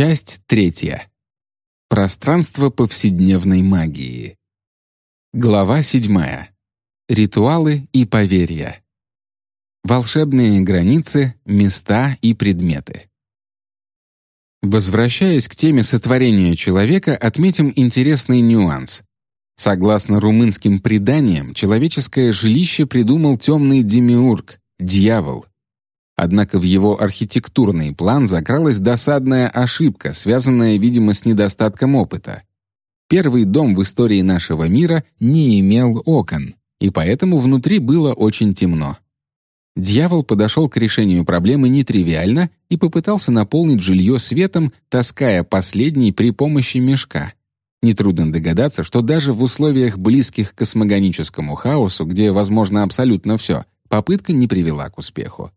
Часть третья. Пространство повседневной магии. Глава седьмая. Ритуалы и поверья. Волшебные границы, места и предметы. Возвращаясь к теме сотворения человека, отметим интересный нюанс. Согласно румынским преданиям, человеческое жилище придумал темный демиург, дьявол, Однако в его архитектурный план закралась досадная ошибка, связанная, видимо, с недостатком опыта. Первый дом в истории нашего мира не имел окон, и поэтому внутри было очень темно. Дьявол подошел к решению проблемы нетривиально и попытался наполнить жилье светом, таская последний при помощи мешка. Нетрудно догадаться, что даже в условиях близких к космогоническому хаосу, где возможно абсолютно все, попытка не привела к успеху.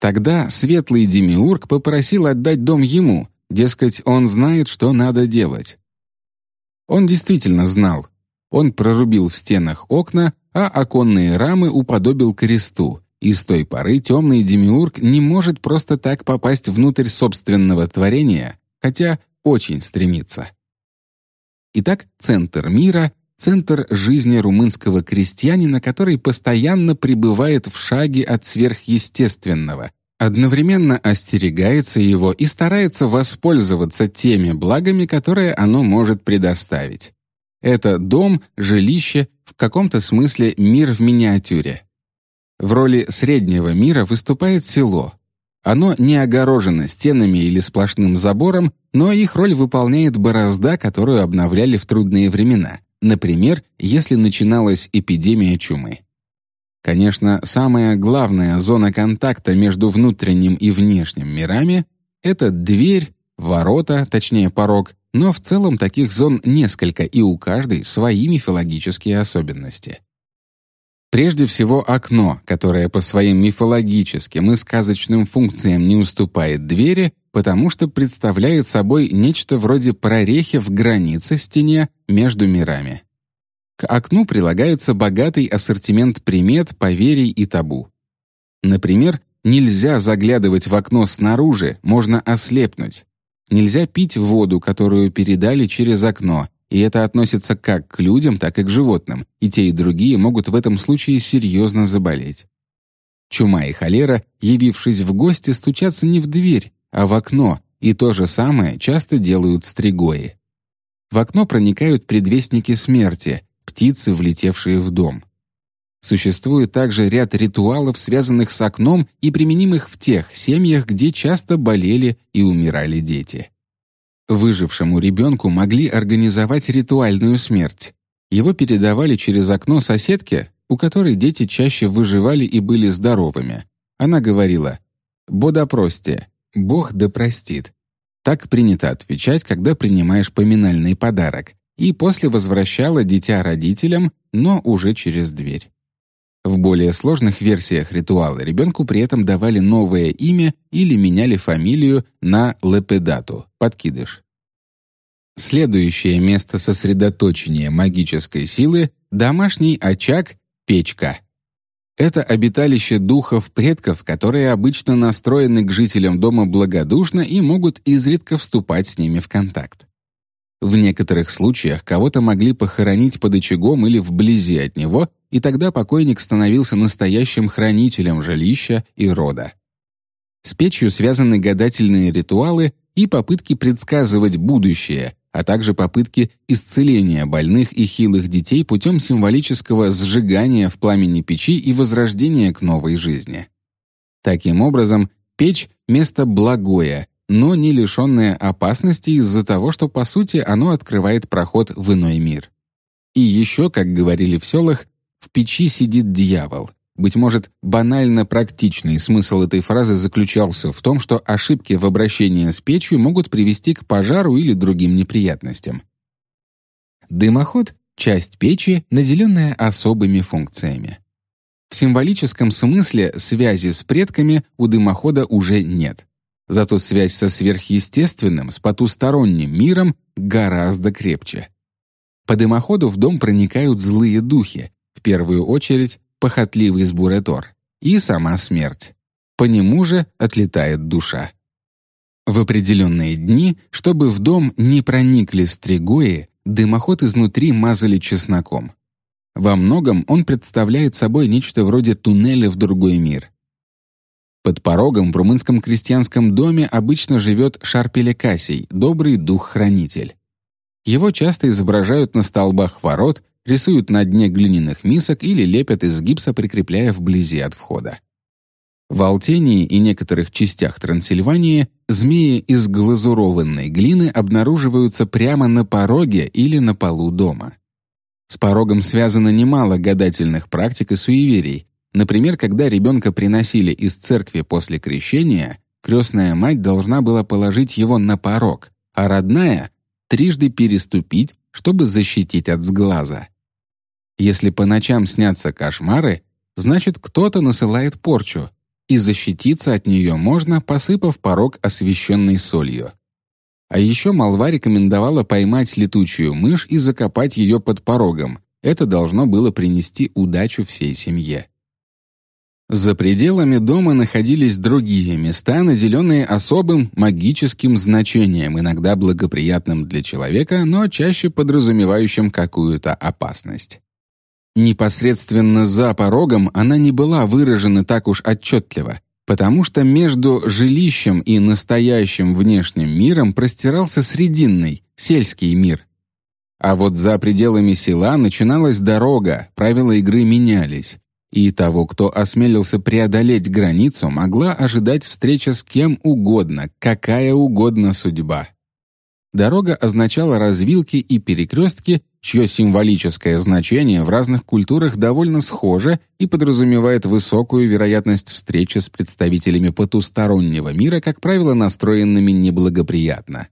Тогда светлый демиург попросил отдать дом ему, дескать, он знает, что надо делать. Он действительно знал. Он прорубил в стенах окна, а оконные рамы уподобил кресту, и с той поры темный демиург не может просто так попасть внутрь собственного творения, хотя очень стремится. Итак, центр мира — центр жизни румынского крестьянина, который постоянно пребывает в шаге от сверхъестественного, одновременно остерегается его и старается воспользоваться теми благами, которые оно может предоставить. Это дом, жилище, в каком-то смысле мир в миниатюре. В роли среднего мира выступает село. Оно не огорожено стенами или сплошным забором, но их роль выполняет борозда, которую обновляли в трудные времена, например, если начиналась эпидемия чумы. Конечно, самая главная зона контакта между внутренним и внешним мирами — это дверь, ворота, точнее порог, но в целом таких зон несколько, и у каждой свои мифологические особенности. Прежде всего окно, которое по своим мифологическим и сказочным функциям не уступает двери, потому что представляет собой нечто вроде прорехи в границе стене между мирами. К окну прилагается богатый ассортимент примет, поверий и табу. Например, нельзя заглядывать в окно снаружи, можно ослепнуть. Нельзя пить воду, которую передали через окно, и это относится как к людям, так и к животным, и те и другие могут в этом случае серьезно заболеть. Чума и холера, явившись в гости, стучатся не в дверь, а в окно, и то же самое часто делают стригои. В окно проникают предвестники смерти, птицы, влетевшие в дом. Существует также ряд ритуалов, связанных с окном и применимых в тех семьях, где часто болели и умирали дети. Выжившему ребенку могли организовать ритуальную смерть. Его передавали через окно соседке, у которой дети чаще выживали и были здоровыми. Она говорила «Бо прости, Бог да простит». Так принято отвечать, когда принимаешь поминальный подарок, и после возвращала дитя родителям, но уже через дверь. В более сложных версиях ритуала ребенку при этом давали новое имя или меняли фамилию на лепедату — подкидыш. Следующее место сосредоточения магической силы — домашний очаг, печка. Это обиталище духов предков, которые обычно настроены к жителям дома благодушно и могут изредка вступать с ними в контакт. В некоторых случаях кого-то могли похоронить под очагом или вблизи от него, и тогда покойник становился настоящим хранителем жилища и рода. С печью связаны гадательные ритуалы и попытки предсказывать будущее, а также попытки исцеления больных и хилых детей путем символического сжигания в пламени печи и возрождения к новой жизни. Таким образом, печь — место благое, но не лишенное опасности из-за того, что, по сути, оно открывает проход в иной мир. И еще, как говорили в селах, в печи сидит дьявол. Быть может, банально практичный смысл этой фразы заключался в том, что ошибки в обращении с печью могут привести к пожару или другим неприятностям. Дымоход — часть печи, наделенная особыми функциями. В символическом смысле связи с предками у дымохода уже нет. Зато связь со сверхъестественным, с потусторонним миром гораздо крепче. По дымоходу в дом проникают злые духи, в первую очередь похотливый сбуретор, и сама смерть. По нему же отлетает душа. В определенные дни, чтобы в дом не проникли стригои, дымоход изнутри мазали чесноком. Во многом он представляет собой нечто вроде туннеля в другой мир. Под порогом в румынском крестьянском доме обычно живет Шарпелекасий, добрый дух-хранитель. Его часто изображают на столбах ворот, рисуют на дне глиняных мисок или лепят из гипса, прикрепляя вблизи от входа. В Алтении и некоторых частях Трансильвании змеи из глазурованной глины обнаруживаются прямо на пороге или на полу дома. С порогом связано немало гадательных практик и суеверий. Например, когда ребенка приносили из церкви после крещения, крестная мать должна была положить его на порог, а родная — трижды переступить, чтобы защитить от сглаза. Если по ночам снятся кошмары, значит, кто-то насылает порчу, и защититься от нее можно, посыпав порог освященной солью. А еще молва рекомендовала поймать летучую мышь и закопать ее под порогом. Это должно было принести удачу всей семье. За пределами дома находились другие места, наделенные особым магическим значением, иногда благоприятным для человека, но чаще подразумевающим какую-то опасность. Непосредственно за порогом она не была выражена так уж отчетливо, потому что между жилищем и настоящим внешним миром простирался срединный, сельский мир. А вот за пределами села начиналась дорога, правила игры менялись, и того, кто осмелился преодолеть границу, могла ожидать встреча с кем угодно, какая угодно судьба. Дорога означала развилки и перекрестки, чье символическое значение в разных культурах довольно схоже и подразумевает высокую вероятность встречи с представителями потустороннего мира, как правило, настроенными неблагоприятно.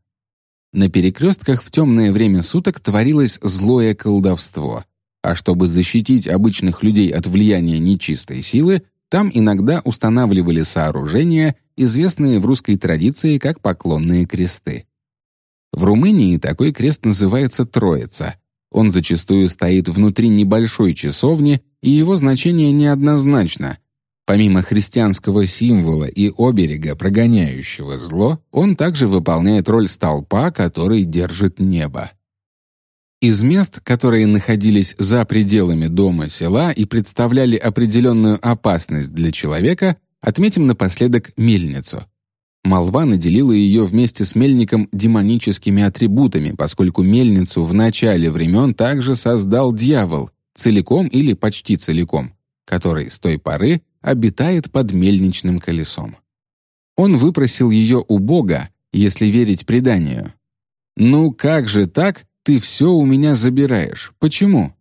На перекрестках в темное время суток творилось злое колдовство, а чтобы защитить обычных людей от влияния нечистой силы, там иногда устанавливали сооружения, известные в русской традиции как поклонные кресты. В Румынии такой крест называется Троица — он зачастую стоит внутри небольшой часовни, и его значение неоднозначно. Помимо христианского символа и оберега, прогоняющего зло, он также выполняет роль столпа, который держит небо. Из мест, которые находились за пределами дома села и представляли определенную опасность для человека, отметим напоследок мельницу. Молва наделила ее вместе с мельником демоническими атрибутами, поскольку мельницу в начале времен также создал дьявол, целиком или почти целиком, который с той поры обитает под мельничным колесом. Он выпросил ее у Бога, если верить преданию. «Ну как же так? Ты все у меня забираешь. Почему?»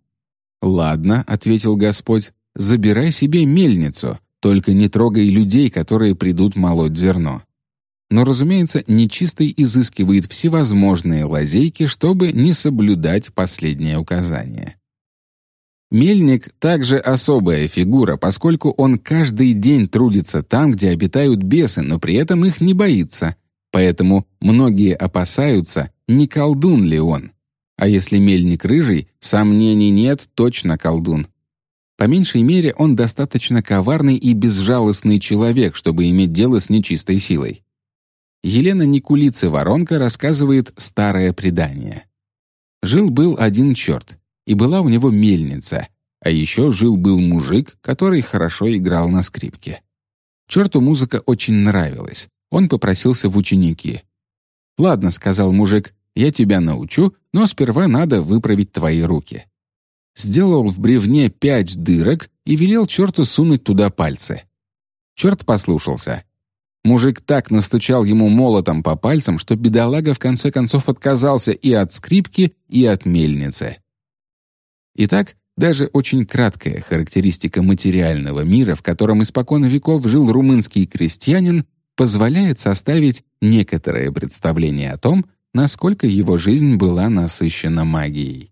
«Ладно», — ответил Господь, — «забирай себе мельницу, только не трогай людей, которые придут молоть зерно» но, разумеется, нечистый изыскивает всевозможные лазейки, чтобы не соблюдать последнее указание. Мельник также особая фигура, поскольку он каждый день трудится там, где обитают бесы, но при этом их не боится. Поэтому многие опасаются, не колдун ли он. А если мельник рыжий, сомнений нет, точно колдун. По меньшей мере, он достаточно коварный и безжалостный человек, чтобы иметь дело с нечистой силой. Елена Никулицы-Воронка рассказывает старое предание. Жил-был один черт, и была у него мельница, а еще жил-был мужик, который хорошо играл на скрипке. Черту музыка очень нравилась, он попросился в ученики. «Ладно», — сказал мужик, — «я тебя научу, но сперва надо выправить твои руки». Сделал в бревне пять дырок и велел черту сунуть туда пальцы. Черт послушался — Мужик так настучал ему молотом по пальцам, что бедолага в конце концов отказался и от скрипки, и от мельницы. Итак, даже очень краткая характеристика материального мира, в котором испокон веков жил румынский крестьянин, позволяет составить некоторое представление о том, насколько его жизнь была насыщена магией.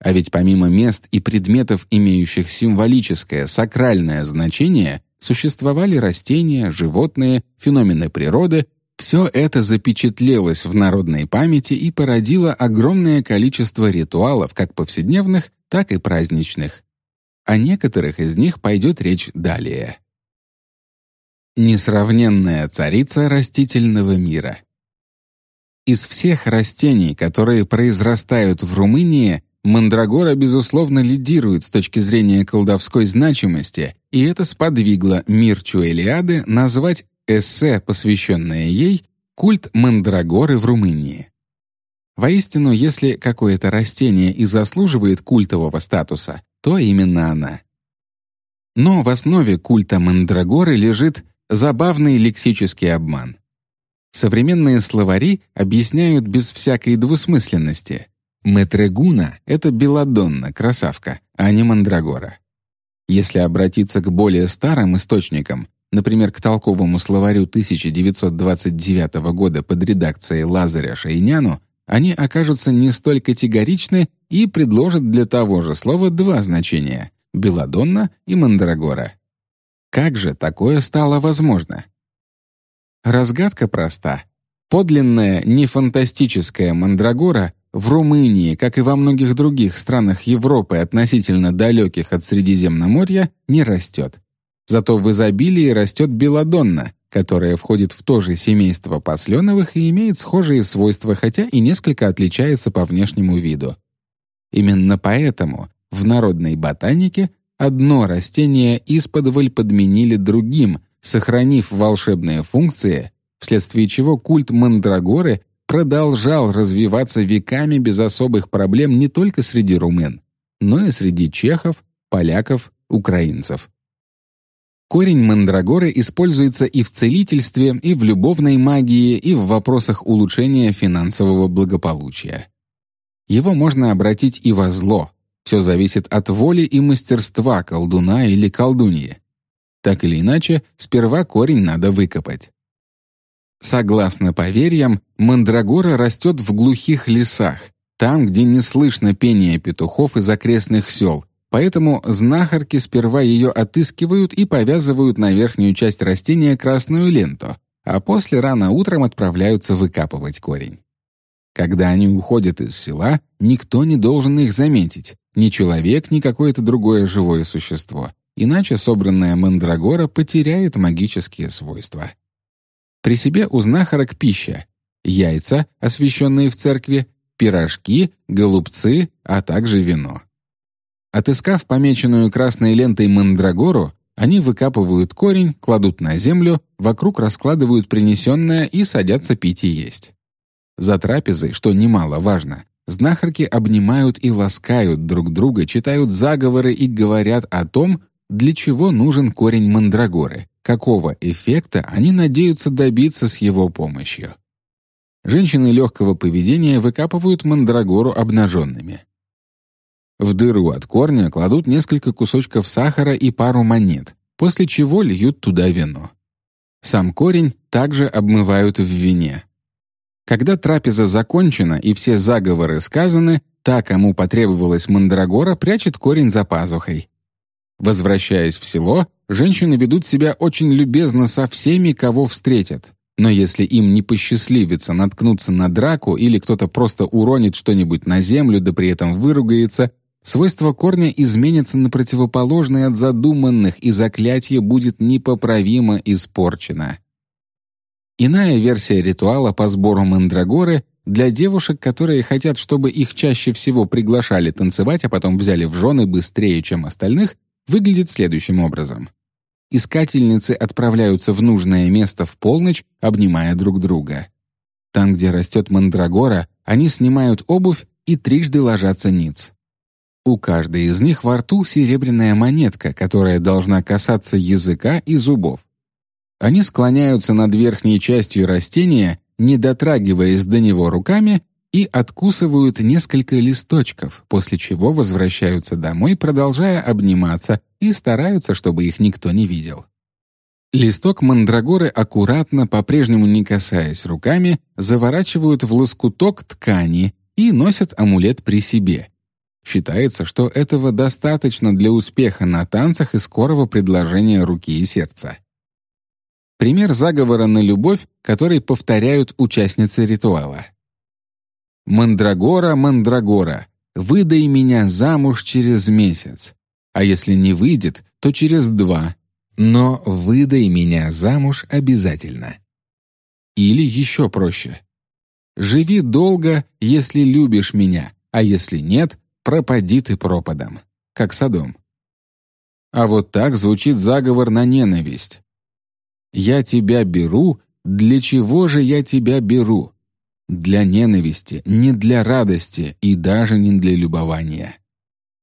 А ведь помимо мест и предметов, имеющих символическое, сакральное значение, Существовали растения, животные, феномены природы, все это запечатлелось в народной памяти и породило огромное количество ритуалов, как повседневных, так и праздничных. О некоторых из них пойдет речь далее. Несравненная царица растительного мира. Из всех растений, которые произрастают в Румынии, мандрагора, безусловно, лидирует с точки зрения колдовской значимости, и это сподвигло Мирчу Элиады назвать эссе, посвященное ей, «Культ мандрагоры в Румынии». Воистину, если какое-то растение и заслуживает культового статуса, то именно она. Но в основе культа мандрагоры лежит забавный лексический обман. Современные словари объясняют без всякой двусмысленности. Метрегуна — это беладонна, красавка, а не мандрагора. Если обратиться к более старым источникам, например, к толковому словарю 1929 года под редакцией Лазаря Шейняну, они окажутся не столь категоричны и предложат для того же слова два значения — беладонна и мандрагора. Как же такое стало возможно? Разгадка проста. Подлинная, не фантастическая мандрагора в Румынии, как и во многих других странах Европы относительно далеких от Средиземноморья, не растет. Зато в изобилии растет беладонна, которая входит в то же семейство посленовых и имеет схожие свойства, хотя и несколько отличается по внешнему виду. Именно поэтому в народной ботанике одно растение исподволь подменили другим, сохранив волшебные функции, вследствие чего культ мандрагоры продолжал развиваться веками без особых проблем не только среди румын, но и среди чехов, поляков, украинцев. Корень мандрагоры используется и в целительстве, и в любовной магии, и в вопросах улучшения финансового благополучия. Его можно обратить и во зло. Все зависит от воли и мастерства колдуна или колдуньи. Так или иначе, сперва корень надо выкопать. Согласно поверьям, мандрагора растет в глухих лесах, там, где не слышно пения петухов из окрестных сел, Поэтому знахарки сперва ее отыскивают и повязывают на верхнюю часть растения красную ленту, а после рано утром отправляются выкапывать корень. Когда они уходят из села, никто не должен их заметить, ни человек, ни какое-то другое живое существо, иначе собранная мандрагора потеряет магические свойства. При себе у знахарок пища — яйца, освященные в церкви, пирожки, голубцы, а также вино. Отыскав помеченную красной лентой мандрагору, они выкапывают корень, кладут на землю, вокруг раскладывают принесенное и садятся пить и есть. За трапезой, что немаловажно, знахарки обнимают и ласкают друг друга, читают заговоры и говорят о том, для чего нужен корень мандрагоры, какого эффекта они надеются добиться с его помощью. Женщины легкого поведения выкапывают мандрагору обнаженными. В дыру от корня кладут несколько кусочков сахара и пару монет, после чего льют туда вино. Сам корень также обмывают в вине. Когда трапеза закончена и все заговоры сказаны, та, кому потребовалась мандрагора, прячет корень за пазухой. Возвращаясь в село, женщины ведут себя очень любезно со всеми, кого встретят. Но если им не посчастливится наткнуться на драку или кто-то просто уронит что-нибудь на землю, да при этом выругается, свойство корня изменится на противоположное от задуманных, и заклятие будет непоправимо испорчено. Иная версия ритуала по сбору мандрагоры для девушек, которые хотят, чтобы их чаще всего приглашали танцевать, а потом взяли в жены быстрее, чем остальных, выглядит следующим образом. Искательницы отправляются в нужное место в полночь, обнимая друг друга. Там, где растет мандрагора, они снимают обувь и трижды ложатся ниц. У каждой из них во рту серебряная монетка, которая должна касаться языка и зубов. Они склоняются над верхней частью растения, не дотрагиваясь до него руками, и откусывают несколько листочков, после чего возвращаются домой, продолжая обниматься, и стараются, чтобы их никто не видел. Листок мандрагоры аккуратно, по-прежнему не касаясь руками, заворачивают в лоскуток ткани и носят амулет при себе. Считается, что этого достаточно для успеха на танцах и скорого предложения руки и сердца. Пример заговора на любовь, который повторяют участницы ритуала. «Мандрагора, мандрагора, выдай меня замуж через месяц, а если не выйдет, то через два, но выдай меня замуж обязательно». Или еще проще. «Живи долго, если любишь меня, а если нет, пропади ты пропадом», как Содом. А вот так звучит заговор на ненависть. «Я тебя беру, для чего же я тебя беру? Для ненависти, не для радости и даже не для любования.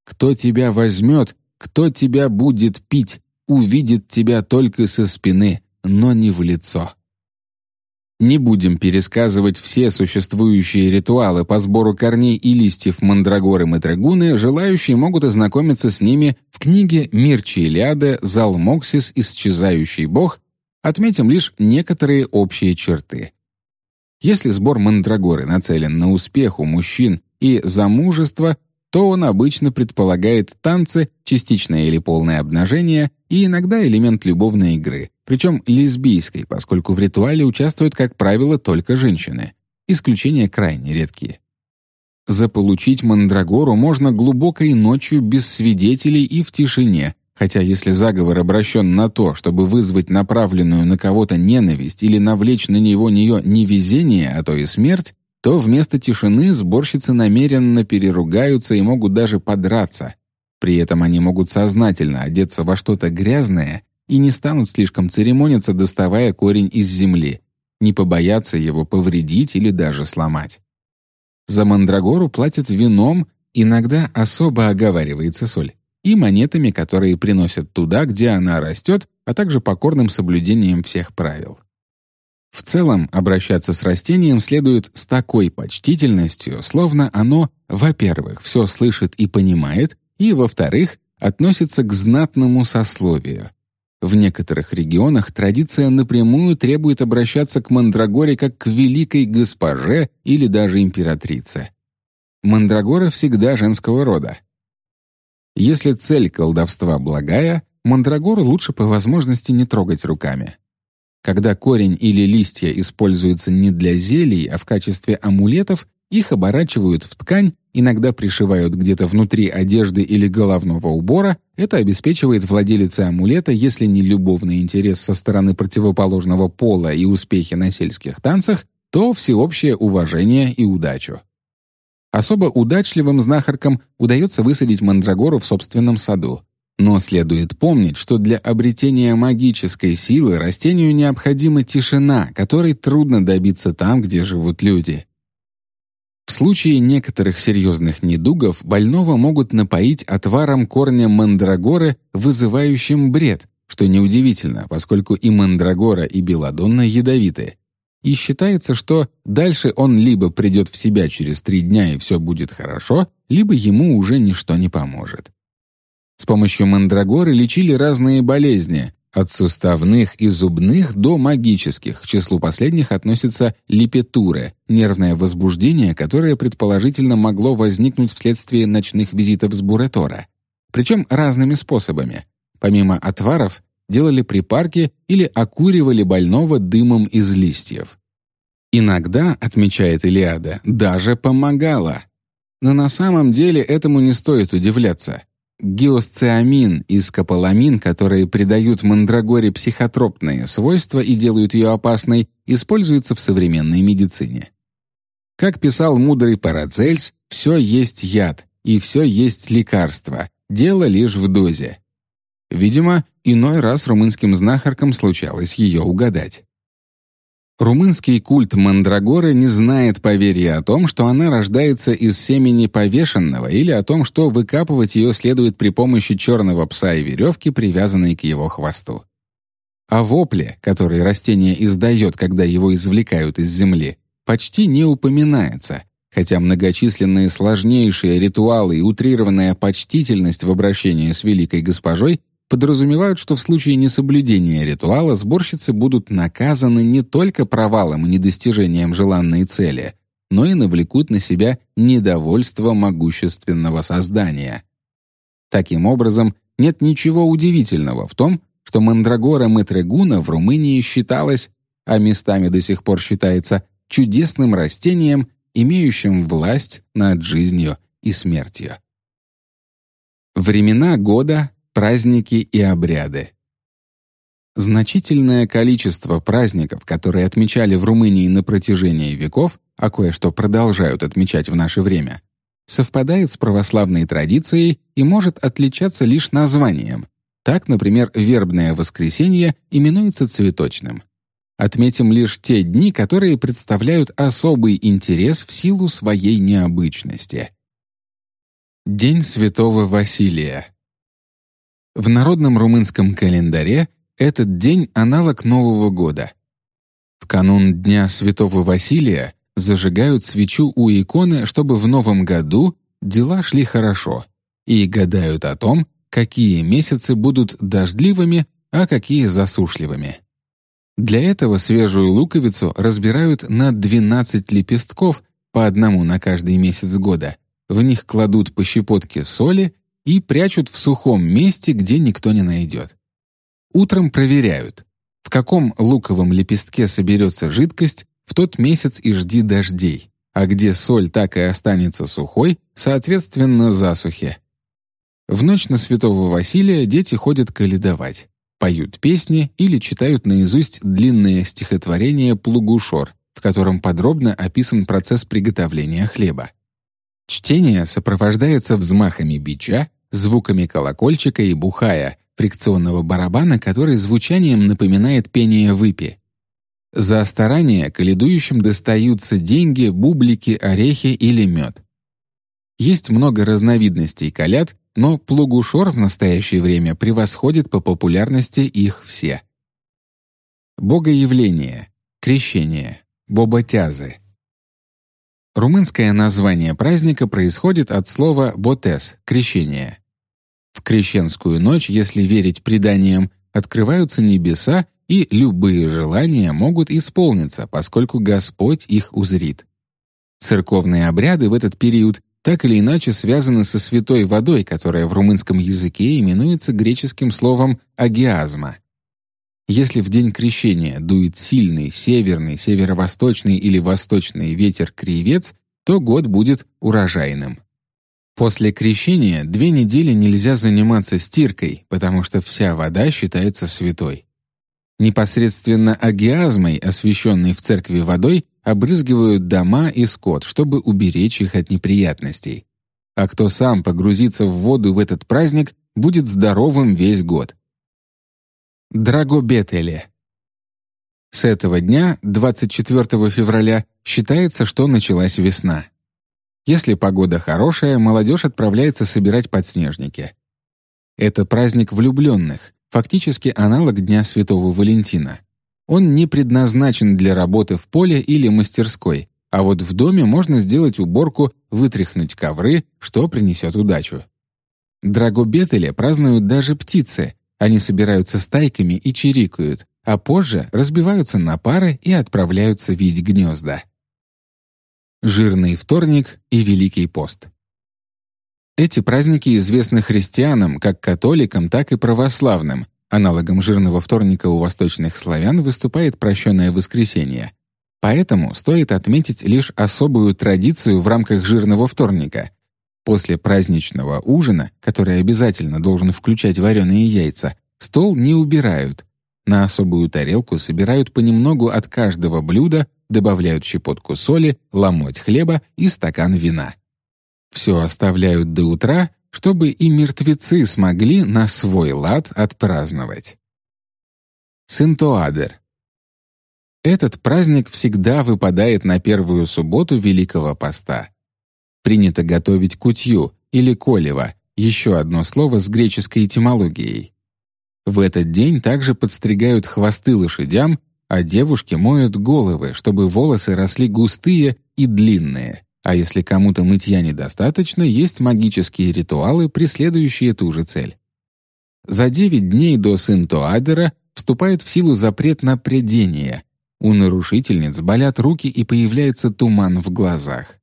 Кто тебя возьмет, кто тебя будет пить, увидит тебя только со спины, но не в лицо». Не будем пересказывать все существующие ритуалы по сбору корней и листьев мандрагоры Матрагуны, желающие могут ознакомиться с ними в книге «Мирчи Илиада. Залмоксис. Исчезающий бог». Отметим лишь некоторые общие черты. Если сбор мандрагоры нацелен на успех у мужчин и замужество, то он обычно предполагает танцы, частичное или полное обнажение и иногда элемент любовной игры, причем лесбийской, поскольку в ритуале участвуют, как правило, только женщины. Исключения крайне редкие. Заполучить мандрагору можно глубокой ночью без свидетелей и в тишине, хотя если заговор обращен на то, чтобы вызвать направленную на кого-то ненависть или навлечь на него нее невезение, а то и смерть, то вместо тишины сборщицы намеренно переругаются и могут даже подраться. При этом они могут сознательно одеться во что-то грязное и не станут слишком церемониться, доставая корень из земли, не побоятся его повредить или даже сломать. За мандрагору платят вином, иногда особо оговаривается соль, и монетами, которые приносят туда, где она растет, а также покорным соблюдением всех правил. В целом, обращаться с растением следует с такой почтительностью, словно оно, во-первых, все слышит и понимает, и, во-вторых, относится к знатному сословию. В некоторых регионах традиция напрямую требует обращаться к мандрагоре как к великой госпоже или даже императрице. Мандрагора всегда женского рода. Если цель колдовства благая, мандрагору лучше по возможности не трогать руками. Когда корень или листья используются не для зелий, а в качестве амулетов, их оборачивают в ткань, иногда пришивают где-то внутри одежды или головного убора. Это обеспечивает владелице амулета, если не любовный интерес со стороны противоположного пола и успехи на сельских танцах, то всеобщее уважение и удачу. Особо удачливым знахаркам удается высадить мандрагору в собственном саду. Но следует помнить, что для обретения магической силы растению необходима тишина, которой трудно добиться там, где живут люди. В случае некоторых серьезных недугов больного могут напоить отваром корня мандрагоры, вызывающим бред, что неудивительно, поскольку и мандрагора, и белладонна ядовиты. И считается, что дальше он либо придет в себя через три дня и все будет хорошо, либо ему уже ничто не поможет. С помощью мандрагоры лечили разные болезни, от суставных и зубных до магических. К числу последних относятся липетуры, нервное возбуждение, которое предположительно могло возникнуть вследствие ночных визитов с Буретора. Причем разными способами. Помимо отваров, делали припарки или окуривали больного дымом из листьев. Иногда, отмечает Илиада, даже помогало. Но на самом деле этому не стоит удивляться. Гиосциамин и скополамин, которые придают мандрагоре психотропные свойства и делают ее опасной, используются в современной медицине. Как писал мудрый Парацельс, все есть яд, и все есть лекарство, дело лишь в дозе. Видимо, иной раз румынским знахаркам случалось ее угадать. Румынский культ Мандрагоры не знает поверья о том, что она рождается из семени повешенного или о том, что выкапывать ее следует при помощи черного пса и веревки, привязанной к его хвосту. О вопле, который растение издает, когда его извлекают из земли, почти не упоминается, хотя многочисленные сложнейшие ритуалы и утрированная почтительность в обращении с великой госпожой подразумевают, что в случае несоблюдения ритуала сборщицы будут наказаны не только провалом и недостижением желанной цели, но и навлекут на себя недовольство могущественного создания. Таким образом, нет ничего удивительного в том, что мандрагора Метрегуна в Румынии считалась, а местами до сих пор считается, чудесным растением, имеющим власть над жизнью и смертью. Времена года праздники и обряды. Значительное количество праздников, которые отмечали в Румынии на протяжении веков, а кое-что продолжают отмечать в наше время, совпадает с православной традицией и может отличаться лишь названием. Так, например, вербное воскресенье именуется цветочным. Отметим лишь те дни, которые представляют особый интерес в силу своей необычности. День Святого Василия. В народном румынском календаре этот день — аналог Нового года. В канун Дня Святого Василия зажигают свечу у иконы, чтобы в новом году дела шли хорошо, и гадают о том, какие месяцы будут дождливыми, а какие засушливыми. Для этого свежую луковицу разбирают на 12 лепестков, по одному на каждый месяц года. В них кладут по щепотке соли и прячут в сухом месте, где никто не найдет. Утром проверяют, в каком луковом лепестке соберется жидкость, в тот месяц и жди дождей, а где соль так и останется сухой, соответственно, засухе. В ночь на Святого Василия дети ходят каледовать поют песни или читают наизусть длинное стихотворение «Плугушор», в котором подробно описан процесс приготовления хлеба. Чтение сопровождается взмахами бича, звуками колокольчика и бухая, фрикционного барабана, который звучанием напоминает пение выпи. За старание каледующим достаются деньги, бублики, орехи или мед. Есть много разновидностей коляд, но Плугушор в настоящее время превосходит по популярности их все. Богоявление, крещение, боботязы. Румынское название праздника происходит от слова «ботес» — крещение. В крещенскую ночь, если верить преданиям, открываются небеса, и любые желания могут исполниться, поскольку Господь их узрит. Церковные обряды в этот период так или иначе связаны со святой водой, которая в румынском языке именуется греческим словом «агиазма». Если в день крещения дует сильный северный, северо-восточный или восточный ветер-кривец, то год будет урожайным. После крещения две недели нельзя заниматься стиркой, потому что вся вода считается святой. Непосредственно агиазмой, освященной в церкви водой, обрызгивают дома и скот, чтобы уберечь их от неприятностей. А кто сам погрузится в воду в этот праздник, будет здоровым весь год. Драгобетеле. С этого дня, 24 февраля, считается, что началась весна. Если погода хорошая, молодежь отправляется собирать подснежники. Это праздник влюбленных, фактически аналог Дня Святого Валентина. Он не предназначен для работы в поле или мастерской, а вот в доме можно сделать уборку, вытряхнуть ковры, что принесет удачу. Драгобетеле празднуют даже птицы. Они собираются стайками и чирикают, а позже разбиваются на пары и отправляются видеть гнезда. Жирный вторник и Великий пост. Эти праздники известны христианам, как католикам, так и православным, Аналогом жирного вторника у восточных славян выступает прощенное воскресенье. Поэтому стоит отметить лишь особую традицию в рамках жирного вторника. После праздничного ужина, который обязательно должен включать вареные яйца, стол не убирают. На особую тарелку собирают понемногу от каждого блюда, добавляют щепотку соли, ломоть хлеба и стакан вина. Все оставляют до утра чтобы и мертвецы смогли на свой лад отпраздновать. Синтоадер. Этот праздник всегда выпадает на первую субботу Великого Поста. Принято готовить кутью или колево, еще одно слово с греческой этимологией. В этот день также подстригают хвосты лошадям, а девушки моют головы, чтобы волосы росли густые и длинные. А если кому-то мытья недостаточно, есть магические ритуалы, преследующие ту же цель. За 9 дней до Синтоадера вступает в силу запрет на предение. У нарушительниц болят руки и появляется туман в глазах.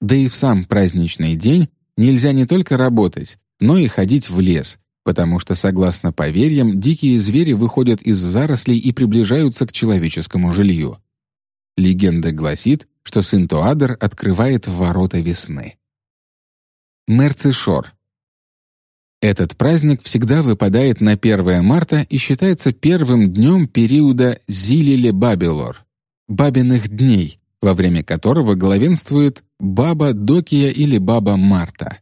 Да и в сам праздничный день нельзя не только работать, но и ходить в лес, потому что, согласно поверьям, дикие звери выходят из зарослей и приближаются к человеческому жилью. Легенда гласит, что сын Туадер открывает ворота весны. Мерцишор. Этот праздник всегда выпадает на 1 марта и считается первым днем периода Зилиле-Бабилор — Бабиных дней, во время которого главенствует Баба Докия или Баба Марта.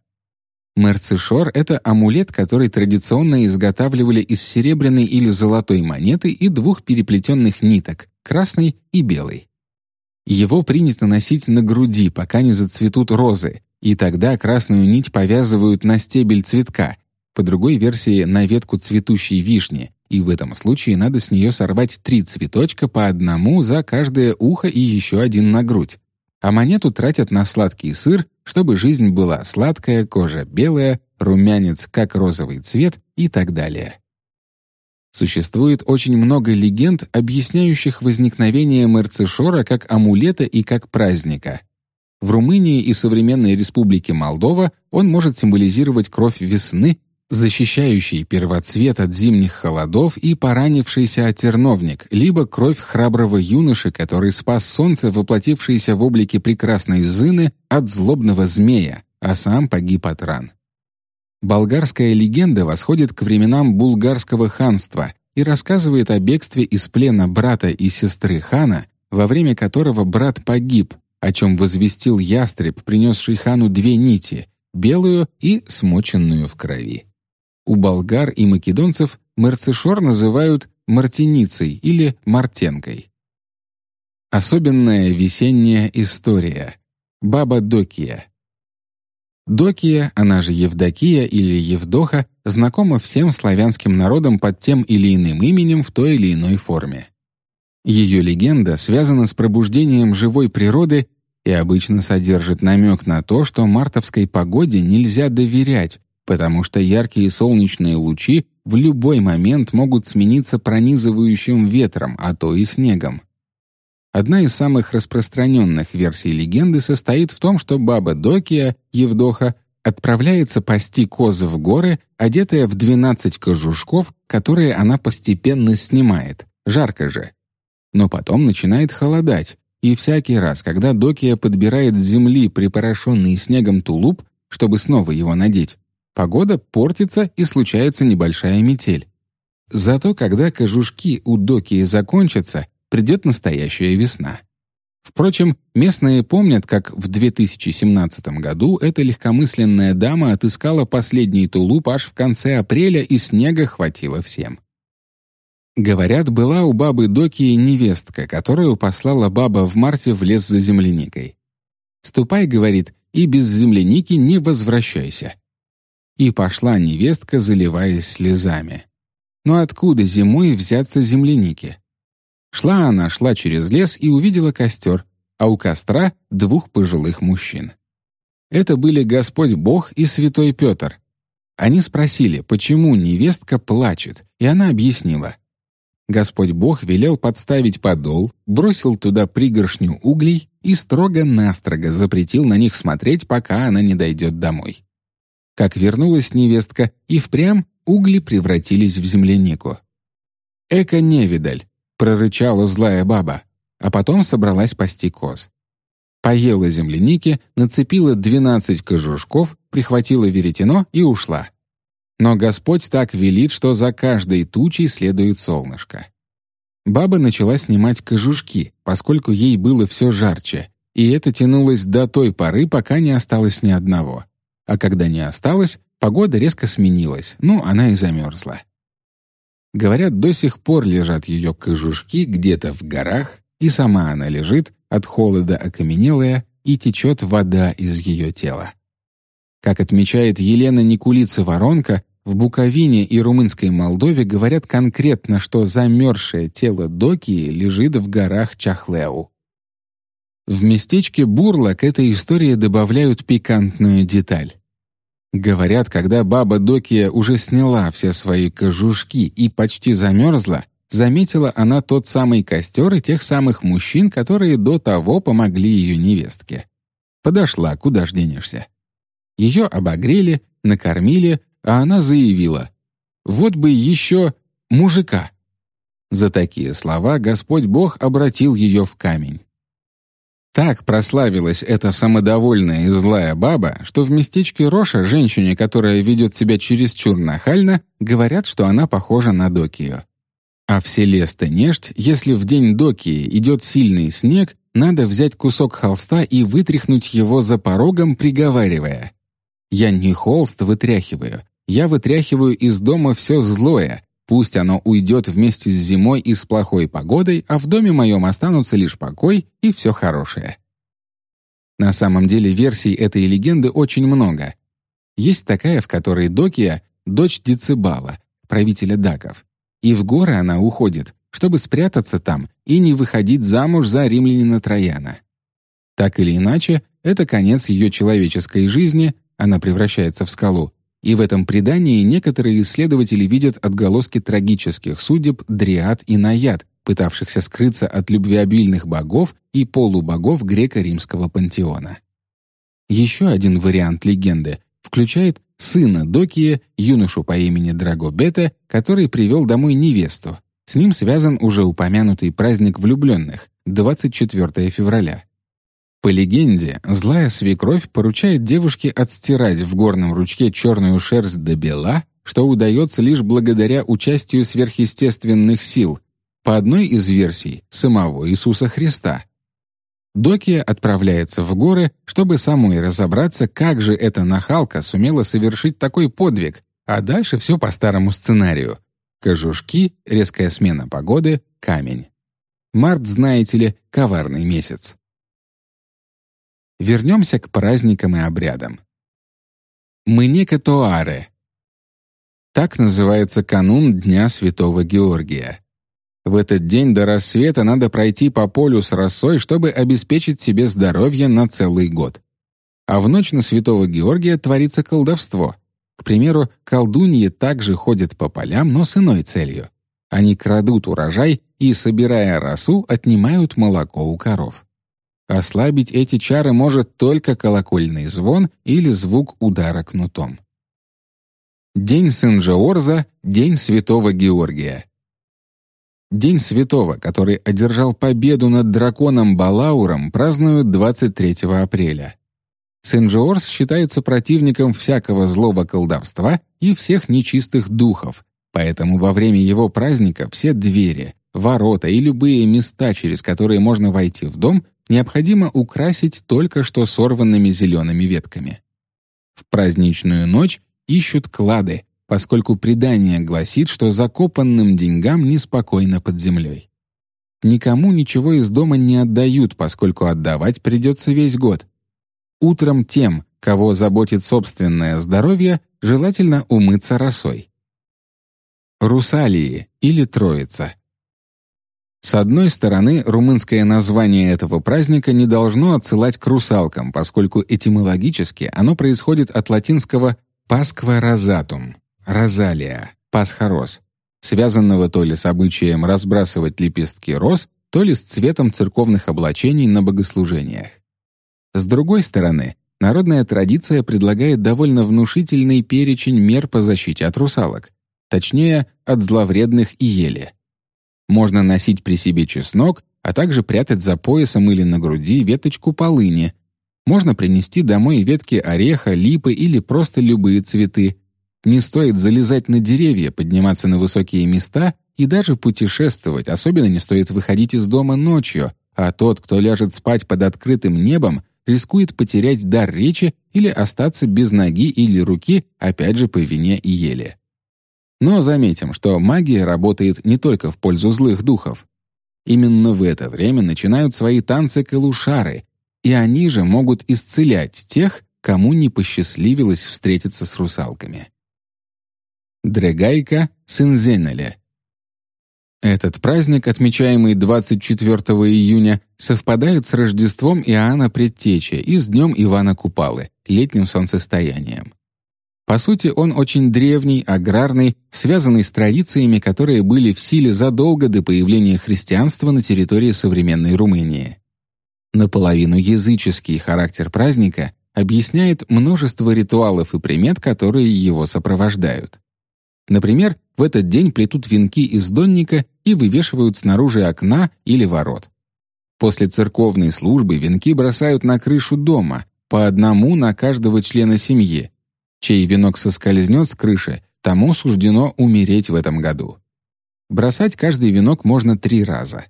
Мерцишор — это амулет, который традиционно изготавливали из серебряной или золотой монеты и двух переплетенных ниток — красной и белой. Его принято носить на груди, пока не зацветут розы, и тогда красную нить повязывают на стебель цветка, по другой версии — на ветку цветущей вишни, и в этом случае надо с нее сорвать три цветочка по одному за каждое ухо и еще один на грудь. А монету тратят на сладкий сыр, чтобы жизнь была сладкая, кожа белая, румянец как розовый цвет и так далее. Существует очень много легенд, объясняющих возникновение Мерцешора как амулета и как праздника. В Румынии и современной республике Молдова он может символизировать кровь весны защищающий первоцвет от зимних холодов и поранившийся терновник, либо кровь храброго юноши, который спас солнце, воплотившееся в облике прекрасной зыны от злобного змея, а сам погиб от ран. Болгарская легенда восходит к временам булгарского ханства и рассказывает о бегстве из плена брата и сестры хана, во время которого брат погиб, о чем возвестил ястреб, принесший хану две нити — белую и смоченную в крови. У болгар и македонцев мерцешор называют мартиницей или мартенкой. Особенная весенняя история. Баба Докия. Докия, она же Евдокия или Евдоха, знакома всем славянским народам под тем или иным именем в той или иной форме. Ее легенда связана с пробуждением живой природы и обычно содержит намек на то, что мартовской погоде нельзя доверять, потому что яркие солнечные лучи в любой момент могут смениться пронизывающим ветром, а то и снегом. Одна из самых распространенных версий легенды состоит в том, что баба Докия, Евдоха, отправляется пасти козы в горы, одетая в 12 кожушков, которые она постепенно снимает. Жарко же. Но потом начинает холодать, и всякий раз, когда Докия подбирает с земли припорошенный снегом тулуп, чтобы снова его надеть, Погода портится и случается небольшая метель. Зато когда кожушки у Докии закончатся, придет настоящая весна. Впрочем, местные помнят, как в 2017 году эта легкомысленная дама отыскала последний тулуп аж в конце апреля, и снега хватило всем. Говорят, была у бабы Докии невестка, которую послала баба в марте в лес за земляникой. «Ступай, — говорит, — и без земляники не возвращайся. И пошла невестка, заливаясь слезами. Но откуда зимой взяться земляники? Шла она, шла через лес и увидела костер, а у костра двух пожилых мужчин. Это были Господь Бог и Святой Петр. Они спросили, почему невестка плачет, и она объяснила. Господь Бог велел подставить подол, бросил туда пригоршню углей и строго-настрого запретил на них смотреть, пока она не дойдет домой. Как вернулась невестка, и впрямь угли превратились в землянику. «Эко невидаль», — прорычала злая баба, а потом собралась пасти коз. Поела земляники, нацепила двенадцать кожушков, прихватила веретено и ушла. Но Господь так велит, что за каждой тучей следует солнышко. Баба начала снимать кожушки, поскольку ей было все жарче, и это тянулось до той поры, пока не осталось ни одного а когда не осталось, погода резко сменилась, ну, она и замерзла. Говорят, до сих пор лежат ее кожушки где-то в горах, и сама она лежит, от холода окаменелая, и течет вода из ее тела. Как отмечает Елена Никулица-Воронка, в Буковине и румынской Молдове говорят конкретно, что замерзшее тело Докии лежит в горах Чахлеу. В местечке Бурла к этой истории добавляют пикантную деталь. Говорят, когда баба Докия уже сняла все свои кожушки и почти замерзла, заметила она тот самый костер и тех самых мужчин, которые до того помогли ее невестке. Подошла, куда ж денешься. Ее обогрели, накормили, а она заявила, «Вот бы еще мужика». За такие слова Господь Бог обратил ее в камень. Так прославилась эта самодовольная и злая баба, что в местечке Роша женщине, которая ведет себя чересчур нахально, говорят, что она похожа на Докию. А в селе Стенешт, если в день Докии идет сильный снег, надо взять кусок холста и вытряхнуть его за порогом, приговаривая. «Я не холст вытряхиваю, я вытряхиваю из дома все злое, Пусть оно уйдет вместе с зимой и с плохой погодой, а в доме моем останутся лишь покой и все хорошее. На самом деле версий этой легенды очень много. Есть такая, в которой Докия — дочь Децибала, правителя даков. И в горы она уходит, чтобы спрятаться там и не выходить замуж за римлянина Трояна. Так или иначе, это конец ее человеческой жизни, она превращается в скалу, и в этом предании некоторые исследователи видят отголоски трагических судеб Дриад и Наяд, пытавшихся скрыться от любвеобильных богов и полубогов греко-римского пантеона. Еще один вариант легенды включает сына Докия, юношу по имени Драгобета, который привел домой невесту. С ним связан уже упомянутый праздник влюбленных, 24 февраля. По легенде, злая свекровь поручает девушке отстирать в горном ручке черную шерсть до бела, что удается лишь благодаря участию сверхъестественных сил, по одной из версий — самого Иисуса Христа. Докия отправляется в горы, чтобы самой разобраться, как же эта нахалка сумела совершить такой подвиг, а дальше все по старому сценарию. Кожушки, резкая смена погоды, камень. Март, знаете ли, коварный месяц. Вернемся к праздникам и обрядам. Мнека Тоаре. Так называется канун Дня Святого Георгия. В этот день до рассвета надо пройти по полю с росой, чтобы обеспечить себе здоровье на целый год. А в ночь на Святого Георгия творится колдовство. К примеру, колдуньи также ходят по полям, но с иной целью. Они крадут урожай и, собирая росу, отнимают молоко у коров. Ослабить эти чары может только колокольный звон или звук удара кнутом. День Сен-Жеорза — День Святого Георгия. День Святого, который одержал победу над драконом Балауром, празднуют 23 апреля. Сен-Жеорс считается противником всякого злого колдовства и всех нечистых духов, поэтому во время его праздника все двери, ворота и любые места, через которые можно войти в дом, необходимо украсить только что сорванными зелеными ветками. В праздничную ночь ищут клады, поскольку предание гласит, что закопанным деньгам неспокойно под землей. Никому ничего из дома не отдают, поскольку отдавать придется весь год. Утром тем, кого заботит собственное здоровье, желательно умыться росой. Русалии или Троица — с одной стороны, румынское название этого праздника не должно отсылать к русалкам, поскольку этимологически оно происходит от латинского «pasqua rosatum» — «розалия», «пасхорос», связанного то ли с обычаем разбрасывать лепестки роз, то ли с цветом церковных облачений на богослужениях. С другой стороны, народная традиция предлагает довольно внушительный перечень мер по защите от русалок, точнее, от зловредных и ели. Можно носить при себе чеснок, а также прятать за поясом или на груди веточку полыни. Можно принести домой ветки ореха, липы или просто любые цветы. Не стоит залезать на деревья, подниматься на высокие места и даже путешествовать, особенно не стоит выходить из дома ночью, а тот, кто ляжет спать под открытым небом, рискует потерять дар речи или остаться без ноги или руки, опять же по вине и еле. Но заметим, что магия работает не только в пользу злых духов. Именно в это время начинают свои танцы калушары, и они же могут исцелять тех, кому не посчастливилось встретиться с русалками. Дрегайка Синзенеле Этот праздник, отмечаемый 24 июня, совпадает с Рождеством Иоанна Предтечи и с Днем Ивана Купалы, летним солнцестоянием. По сути, он очень древний, аграрный, связанный с традициями, которые были в силе задолго до появления христианства на территории современной Румынии. Наполовину языческий характер праздника объясняет множество ритуалов и примет, которые его сопровождают. Например, в этот день плетут венки из донника и вывешивают снаружи окна или ворот. После церковной службы венки бросают на крышу дома, по одному на каждого члена семьи. Чей венок соскользнет с крыши, тому суждено умереть в этом году. Бросать каждый венок можно три раза.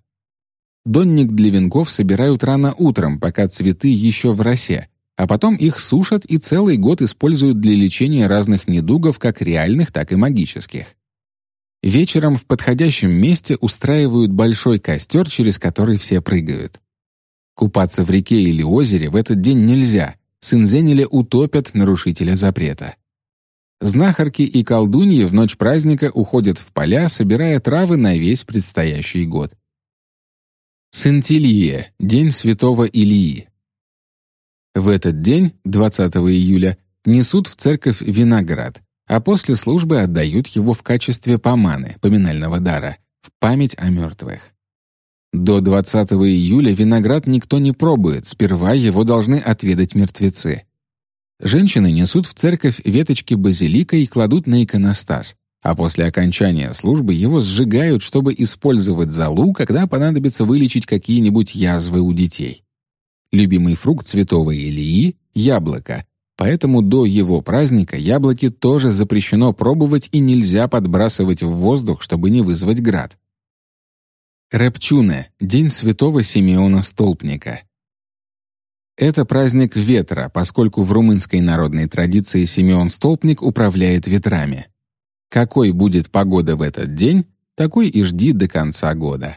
Донник для венков собирают рано утром, пока цветы еще в росе, а потом их сушат и целый год используют для лечения разных недугов, как реальных, так и магических. Вечером в подходящем месте устраивают большой костер, через который все прыгают. Купаться в реке или озере в этот день нельзя, с Инзенеля утопят нарушителя запрета. Знахарки и колдуньи в ночь праздника уходят в поля, собирая травы на весь предстоящий год. Сентилия, день святого Илии. В этот день, 20 июля, несут в церковь виноград, а после службы отдают его в качестве поманы, поминального дара, в память о мертвых. До 20 июля виноград никто не пробует, сперва его должны отведать мертвецы. Женщины несут в церковь веточки базилика и кладут на иконостас, а после окончания службы его сжигают, чтобы использовать залу, когда понадобится вылечить какие-нибудь язвы у детей. Любимый фрукт святого Илии — яблоко, Поэтому до его праздника яблоки тоже запрещено пробовать и нельзя подбрасывать в воздух, чтобы не вызвать град. Репчуне — День святого Симеона Столпника. Это праздник ветра, поскольку в румынской народной традиции Симеон Столпник управляет ветрами. Какой будет погода в этот день, такой и жди до конца года.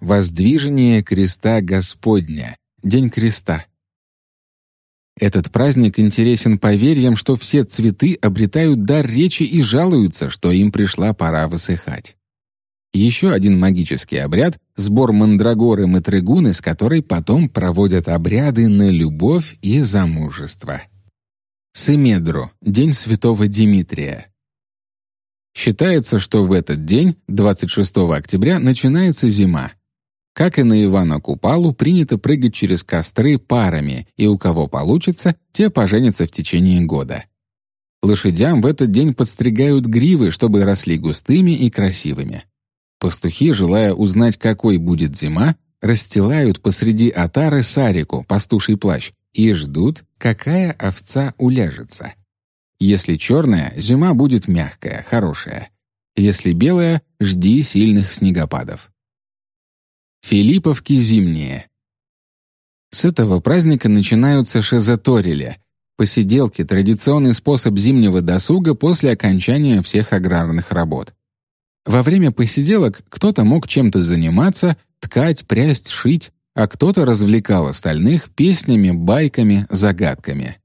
Воздвижение креста Господня, День креста. Этот праздник интересен поверьям, что все цветы обретают дар речи и жалуются, что им пришла пора высыхать. Еще один магический обряд — сбор мандрагоры Матригуны, с которой потом проводят обряды на любовь и замужество. Семедро — День Святого Димитрия. Считается, что в этот день, 26 октября, начинается зима. Как и на Ивана Купалу, принято прыгать через костры парами, и у кого получится, те поженятся в течение года. Лошадям в этот день подстригают гривы, чтобы росли густыми и красивыми. Пастухи, желая узнать, какой будет зима, расстилают посреди отары сарику, пастуший плащ, и ждут, какая овца уляжется. Если черная, зима будет мягкая, хорошая. Если белая, жди сильных снегопадов. Филипповки зимние. С этого праздника начинаются шезаторили, посиделки, традиционный способ зимнего досуга после окончания всех аграрных работ. Во время посиделок кто-то мог чем-то заниматься, ткать, прясть, шить, а кто-то развлекал остальных песнями, байками, загадками.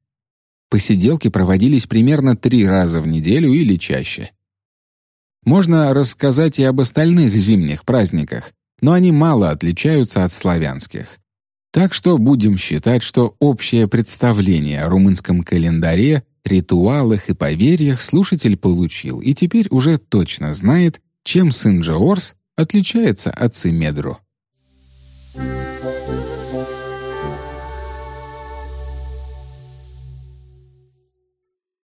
Посиделки проводились примерно три раза в неделю или чаще. Можно рассказать и об остальных зимних праздниках, но они мало отличаются от славянских. Так что будем считать, что общее представление о румынском календаре, ритуалах и поверьях слушатель получил и теперь уже точно знает, чем сын Джоорс отличается от Симедру. Thank you.